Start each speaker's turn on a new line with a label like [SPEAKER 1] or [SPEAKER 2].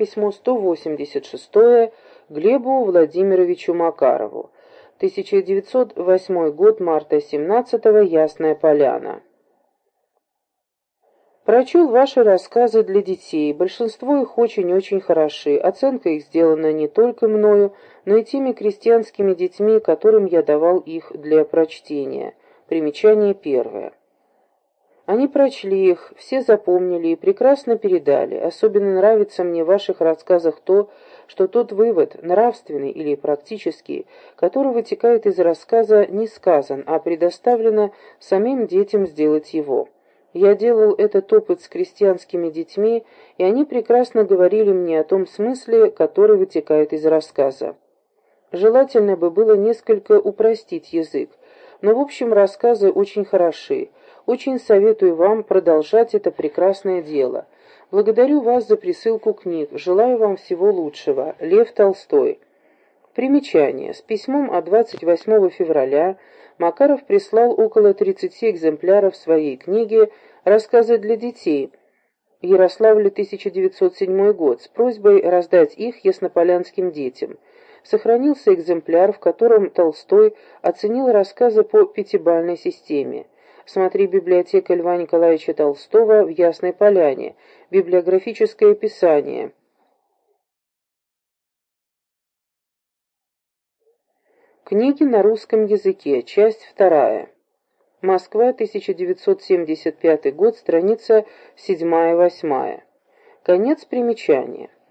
[SPEAKER 1] письмо 186 Глебу Владимировичу Макарову. 1908 год, марта 17 -го, Ясная Поляна. Прочел ваши рассказы для детей. Большинство их очень-очень хороши. Оценка их сделана не только мною, но и теми крестьянскими детьми, которым я давал их для прочтения. Примечание первое. Они прочли их, все запомнили и прекрасно передали. Особенно нравится мне в ваших рассказах то, что тот вывод, нравственный или практический, который вытекает из рассказа, не сказан, а предоставлено самим детям сделать его. Я делал этот опыт с крестьянскими детьми, и они прекрасно говорили мне о том смысле, который вытекает из рассказа. Желательно бы было несколько упростить язык, но в общем рассказы очень хороши. Очень советую вам продолжать это прекрасное дело. Благодарю вас за присылку книг. Желаю вам всего лучшего. Лев Толстой. Примечание. С письмом от 28 февраля Макаров прислал около 30 экземпляров своей книги «Рассказы для детей» Ярославле 1907 год с просьбой раздать их яснополянским детям. Сохранился экземпляр, в котором Толстой оценил рассказы по пятибалльной системе. Смотри библиотека Льва Николаевича Толстого в Ясной Поляне. Библиографическое описание. Книги на русском языке. Часть вторая. Москва, 1975 год, страница 7-8. Конец примечания.